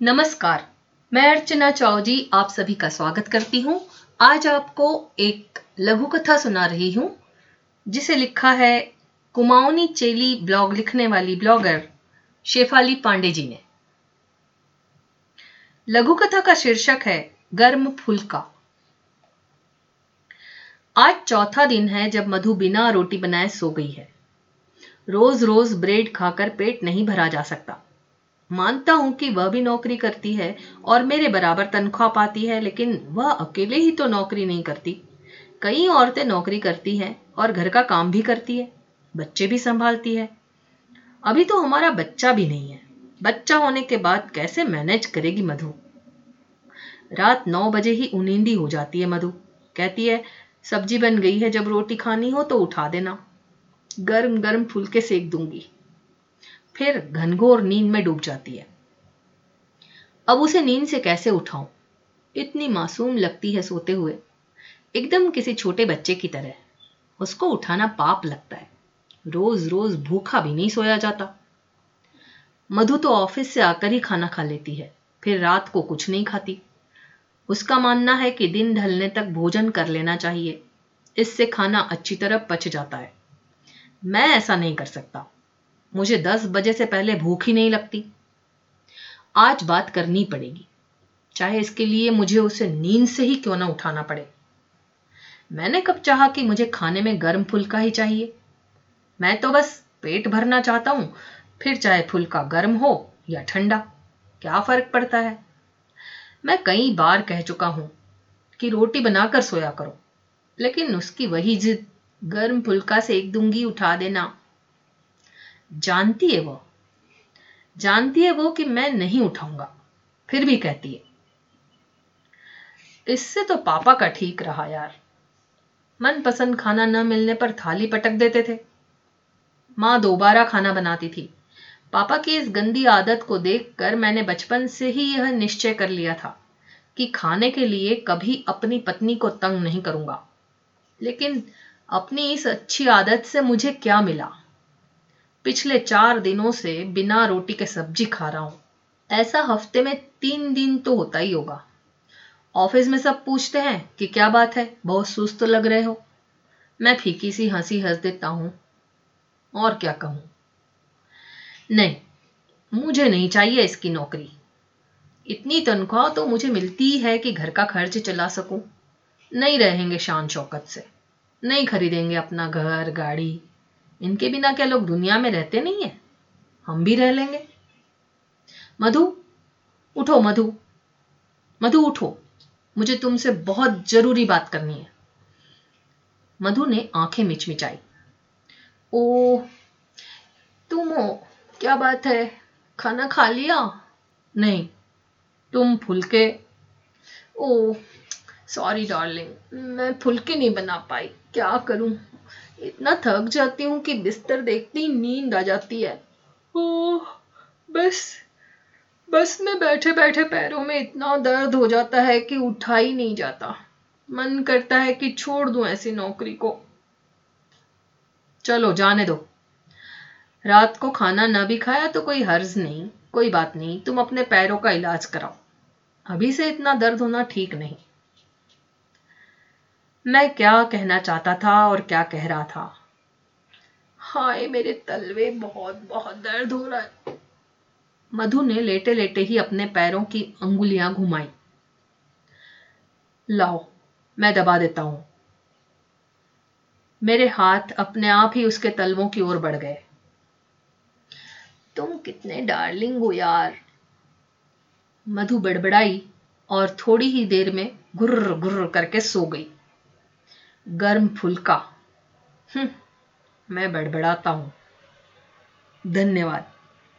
नमस्कार, मैं अर्चना चौजी आप सभी का स्वागत करती हूँ। आज आपको एक लघु कथा सुना रही हूँ, जिसे लिखा है कुमाऊनी चेली ब्लॉग लिखने वाली ब्लॉगर शेफाली पांडे जी ने। लघु कथा का शीर्षक है, गर्म फुलका आज चौथा दिन है जब मधु बिना रोटी बनाए सो गई है। रोज रोज ब्रेड खाकर पेट नहीं भरा जा सकता। मानता हूँ कि वह भी नौकरी करती है और मेरे बराबर तनख्वाह पाती है, लेकिन वह अकेले ही तो नौकरी नहीं करती। कई औरतें नौकरी करती हैं और घर का काम भी करती है, बच्चे भी संभालती है। अभी तो हमारा बच्चा भी नहीं है। बच्चा होने के बाद कैसे मैनेज करेगी मधु? रात नौ बजे ही उनींदी हो जाती है मधु। कहती है, सब्ज़ी बन गई है, जब रोटी खानी हो तो उठा देना। गर्म गर्म फुलके सेक दूँगी। फिर घनघोर नींद में डूब जाती है। अब उसे नींद से कैसे उठाऊं? इतनी मासूम लगती है सोते हुए। एकदम किसी छोटे बच्चे की तरह। उसको उठाना पाप लगता है। रोज रोज भूखा भी नहीं सोया जाता। मधु तो ऑफ़िस से आकर ही खाना खा लेती है। फिर रात को कुछ नहीं खाती। उसका मानना है कि दिन ढलने तक भोजन कर लेना चाहिए। इससे खाना अच्छी तरह पच जाता है। मैं ऐसा नहीं कर सकता। मुझे दस बजे से पहले भूख ही नहीं लगती। आज बात करनी पड़ेगी। चाहे इसके लिए मुझे उसे नींद से ही क्यों ना उठाना पड़े। मैंने कब चाहा कि मुझे खाने में गर्म फुल्का ही चाहिए। मैं तो बस पेट भरना चाहता हूँ, फिर चाहे फुल्का गर्म हो या ठंडा, क्या फ़र्क पड़ता है? मैं कई बार कह चुका हूँ कि रोटी बनाकर सोया करो, लेकिन उसकी वही जिद, गर्म फुल्का सेक दूँगी उठा देना। जानती है वो? जानती है वो कि मैं नहीं उठाऊँगा। फिर भी कहती है, इससे तो पापा का ठीक रहा यार। मनपसंद खाना न मिलने पर थाली पटक देते थे। माँ दोबारा खाना बनाती थी। पापा की इस गंदी आदत को देखकर मैंने बचपन से ही यह निश्चय कर लिया था कि खाने के लिए कभी अपनी पत्नी को तंग नहीं करूँगा। लेकिन अपनी इस अच्छी आदत से मुझे क्या मिला? पिछले चार दिनों से बिना रोटी के सब्ज़ी खा रहा हूँ। ऐसा हफ़्ते में तीन दिन तो होता ही होगा। ऑफ़िस में सब पूछते हैं कि क्या बात है, बहुत सुस्त लग रहे हो। मैं फीकी सी हँसी हंस देता हूँ। और क्या कहूँ? नहीं, मुझे नहीं चाहिए इसकी नौकरी। इतनी तनख्वाह तो मुझे मिलती है कि घर का खर्च चला सकूँ। नहीं रहेंगे शान शौकत से। नहीं खरीदेंगे अपना घर, गाड़ी इनके बिना क्या लोग दुनिया में रहते नहीं है? हम भी रह लेंगे। मधु, उठो मधु। मधु, उठो। मुझे तुमसे बहुत ज़रूरी बात करनी है। मधु ने आँखें मिचमिचाई। ओ तुम हो। क्या बात है? खाना खा लिया? नहीं। तुम फुलके। ओ सॉरी डार्लिंग मैं फुलके नहीं बना पाई। क्या करूँ? इतना थक जाती हूँ कि बिस्तर देखती नींद आ जाती है। ओह, बस बस में बैठे बैठे पैरों में इतना दर्द हो जाता है कि उठा ही नहीं जाता। मन करता है कि छोड़ दूँ ऐसी नौकरी को। चलो, जाने दो। रात को खाना ना भी खाया तो कोई हर्ज नहीं, कोई बात नहीं, तुम अपने पैरों का इलाज कराओ। अभी से इतना दर्द होना ठीक नहीं। मैं क्या कहना चाहता था और क्या कह रहा था? हाय मेरे तलवे बहुत बहुत दर्द हो रहा है। मधु ने लेटे लेटे ही अपने पैरों की अंगुलियाँ घुमाई। लाओ मैं दबा देता हूँ। मेरे हाथ अपने आप ही उसके तलवों की ओर बढ़ गए। तुम कितने डार्लिंग हो यार। मधु बड़बड़ाई और थोड़ी ही देर में गुर्र गुर्र करके सो गई। गर्म फुलका। हम्म, मैं बड़बड़ाता हूँ। धन्यवाद।